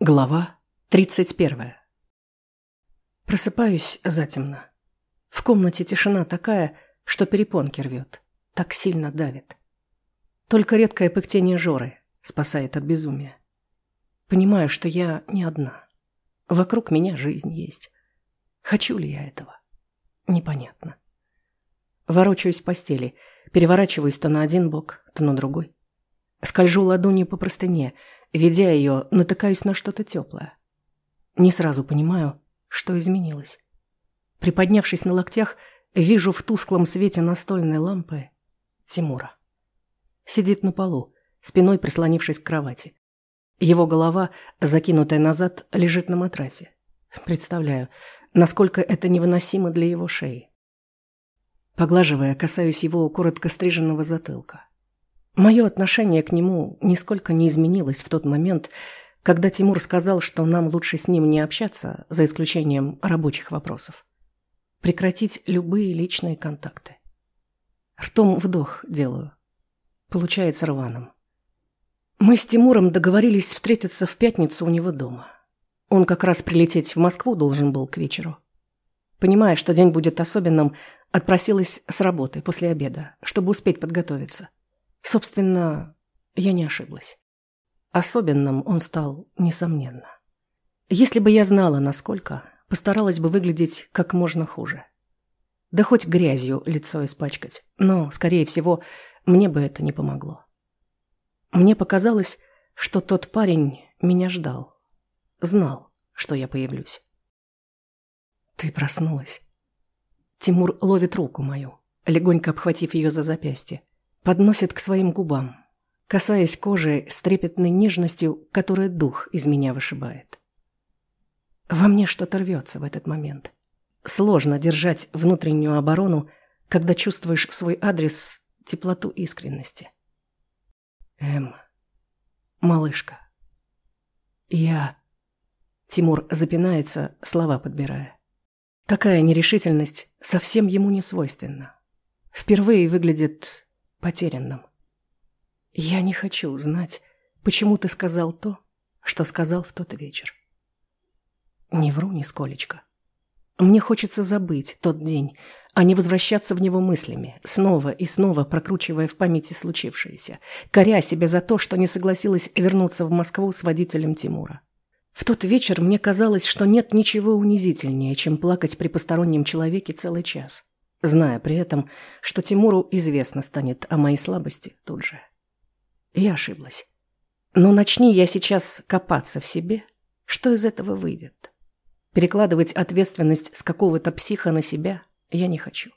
Глава 31. Просыпаюсь затемно. В комнате тишина такая, что перепонки рвет. Так сильно давит. Только редкое пыхтение Жоры спасает от безумия. Понимаю, что я не одна. Вокруг меня жизнь есть. Хочу ли я этого? Непонятно. Ворочаюсь в постели, переворачиваюсь то на один бок, то на другой. Скольжу ладонью по простыне, ведя ее, натыкаюсь на что-то теплое. Не сразу понимаю, что изменилось. Приподнявшись на локтях, вижу в тусклом свете настольной лампы Тимура. Сидит на полу, спиной прислонившись к кровати. Его голова, закинутая назад, лежит на матрасе. Представляю, насколько это невыносимо для его шеи. Поглаживая, касаюсь его коротко стриженного затылка. Мое отношение к нему нисколько не изменилось в тот момент, когда Тимур сказал, что нам лучше с ним не общаться, за исключением рабочих вопросов. Прекратить любые личные контакты. Ртом вдох делаю. Получается рваным. Мы с Тимуром договорились встретиться в пятницу у него дома. Он как раз прилететь в Москву должен был к вечеру. Понимая, что день будет особенным, отпросилась с работы после обеда, чтобы успеть подготовиться. Собственно, я не ошиблась. Особенным он стал, несомненно. Если бы я знала, насколько, постаралась бы выглядеть как можно хуже. Да хоть грязью лицо испачкать, но, скорее всего, мне бы это не помогло. Мне показалось, что тот парень меня ждал. Знал, что я появлюсь. Ты проснулась. Тимур ловит руку мою, легонько обхватив ее за запястье подносит к своим губам, касаясь кожи с трепетной нежностью, которая дух из меня вышибает. Во мне что-то рвется в этот момент. Сложно держать внутреннюю оборону, когда чувствуешь в свой адрес теплоту искренности. Эм, малышка. Я... Тимур запинается, слова подбирая. Такая нерешительность совсем ему не свойственна. Впервые выглядит потерянным. Я не хочу знать, почему ты сказал то, что сказал в тот вечер. Не вру нисколечко. Мне хочется забыть тот день, а не возвращаться в него мыслями, снова и снова прокручивая в памяти случившееся, коря себя за то, что не согласилась вернуться в Москву с водителем Тимура. В тот вечер мне казалось, что нет ничего унизительнее, чем плакать при постороннем человеке целый час зная при этом, что Тимуру известно станет о моей слабости тут же. Я ошиблась. Но начни я сейчас копаться в себе, что из этого выйдет? Перекладывать ответственность с какого-то психа на себя я не хочу.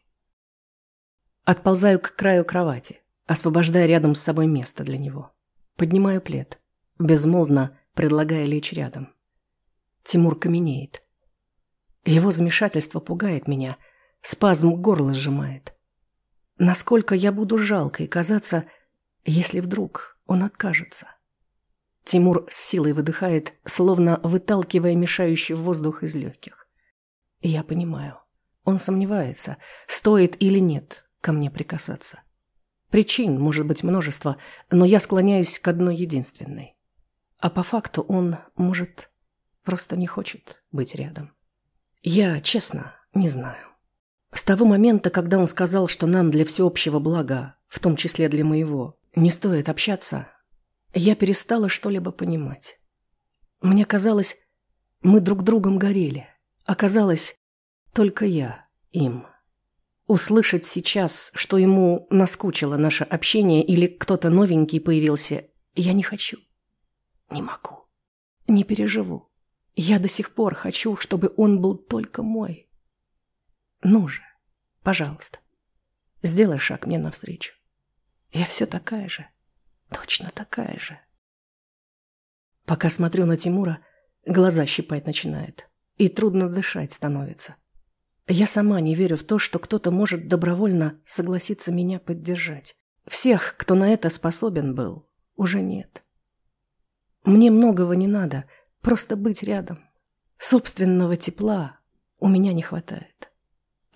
Отползаю к краю кровати, освобождая рядом с собой место для него. Поднимаю плед, безмолвно предлагая лечь рядом. Тимур каменеет. Его замешательство пугает меня – Спазм горла сжимает. Насколько я буду жалкой казаться, если вдруг он откажется. Тимур с силой выдыхает, словно выталкивая мешающий воздух из легких. я понимаю, он сомневается, стоит или нет ко мне прикасаться. Причин может быть множество, но я склоняюсь к одной единственной. А по факту он, может, просто не хочет быть рядом. Я, честно, не знаю. С того момента, когда он сказал, что нам для всеобщего блага, в том числе для моего, не стоит общаться, я перестала что-либо понимать. Мне казалось, мы друг другом горели. Оказалось, только я им. Услышать сейчас, что ему наскучило наше общение или кто-то новенький появился, я не хочу. Не могу. Не переживу. Я до сих пор хочу, чтобы он был только мой. Ну же, пожалуйста, сделай шаг мне навстречу. Я все такая же, точно такая же. Пока смотрю на Тимура, глаза щипать начинает, и трудно дышать становится. Я сама не верю в то, что кто-то может добровольно согласиться меня поддержать. Всех, кто на это способен был, уже нет. Мне многого не надо, просто быть рядом. Собственного тепла у меня не хватает.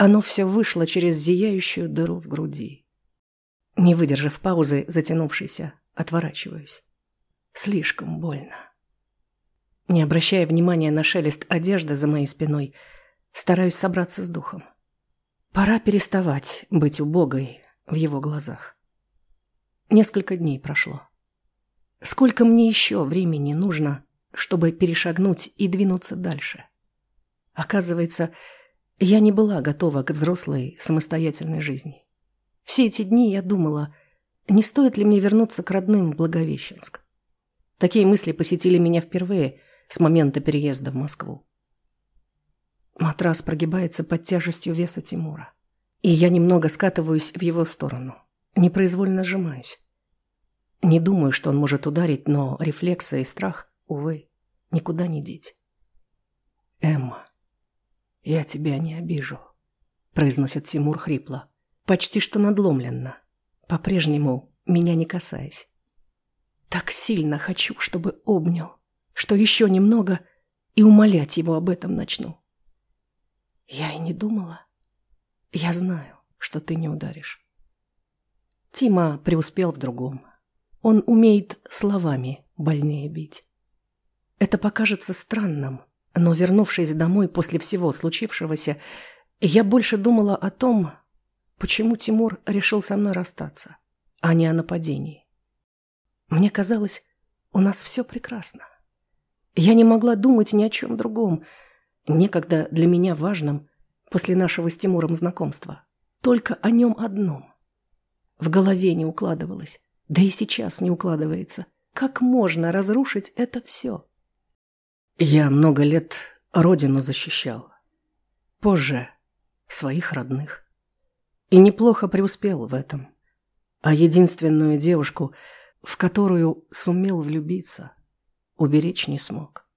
Оно все вышло через зияющую дыру в груди. Не выдержав паузы, затянувшейся, отворачиваюсь. Слишком больно. Не обращая внимания на шелест одежды за моей спиной, стараюсь собраться с духом. Пора переставать быть убогой в его глазах. Несколько дней прошло. Сколько мне еще времени нужно, чтобы перешагнуть и двинуться дальше? Оказывается, я не была готова к взрослой самостоятельной жизни. Все эти дни я думала, не стоит ли мне вернуться к родным в Благовещенск. Такие мысли посетили меня впервые с момента переезда в Москву. Матрас прогибается под тяжестью веса Тимура. И я немного скатываюсь в его сторону. Непроизвольно сжимаюсь. Не думаю, что он может ударить, но рефлексы и страх, увы, никуда не деть. «Эмма, я тебя не обижу», — произносит Тимур хрипло. Почти что надломленно. По-прежнему меня не касаясь. Так сильно хочу, чтобы обнял, что еще немного и умолять его об этом начну. Я и не думала. Я знаю, что ты не ударишь. Тима преуспел в другом. Он умеет словами больнее бить. Это покажется странным, но, вернувшись домой после всего случившегося, я больше думала о том, почему Тимур решил со мной расстаться, а не о нападении. Мне казалось, у нас все прекрасно. Я не могла думать ни о чем другом, некогда для меня важном после нашего с Тимуром знакомства. Только о нем одном. В голове не укладывалось, да и сейчас не укладывается. Как можно разрушить это все? Я много лет родину защищал. Позже своих родных. И неплохо преуспел в этом. А единственную девушку, в которую сумел влюбиться, уберечь не смог.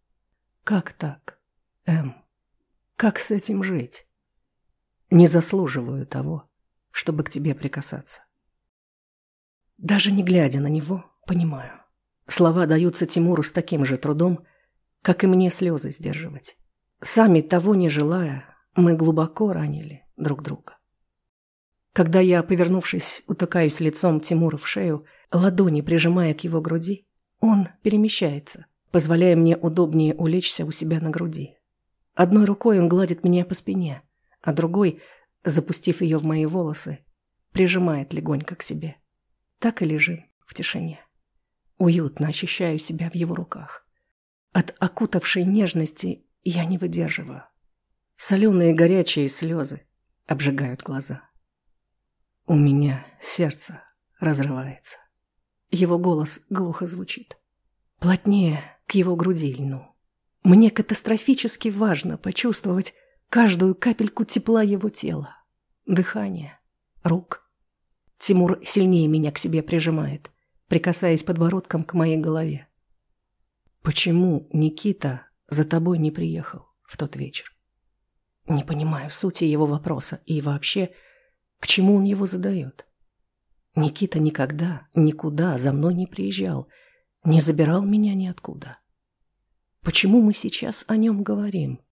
Как так, Эм? Как с этим жить? Не заслуживаю того, чтобы к тебе прикасаться. Даже не глядя на него, понимаю. Слова даются Тимуру с таким же трудом, как и мне слезы сдерживать. Сами того не желая, мы глубоко ранили друг друга. Когда я, повернувшись, утыкаюсь лицом Тимура в шею, ладони прижимая к его груди, он перемещается, позволяя мне удобнее улечься у себя на груди. Одной рукой он гладит меня по спине, а другой, запустив ее в мои волосы, прижимает легонько к себе. Так и лежим в тишине. Уютно ощущаю себя в его руках. От окутавшей нежности я не выдерживаю. Соленые горячие слезы обжигают глаза. У меня сердце разрывается. Его голос глухо звучит. Плотнее к его груди льну. Мне катастрофически важно почувствовать каждую капельку тепла его тела, дыхания, рук, Тимур сильнее меня к себе прижимает, прикасаясь подбородком к моей голове. Почему Никита за тобой не приехал в тот вечер? Не понимаю сути его вопроса и вообще, к чему он его задает. Никита никогда, никуда за мной не приезжал, не забирал меня ниоткуда. Почему мы сейчас о нем говорим?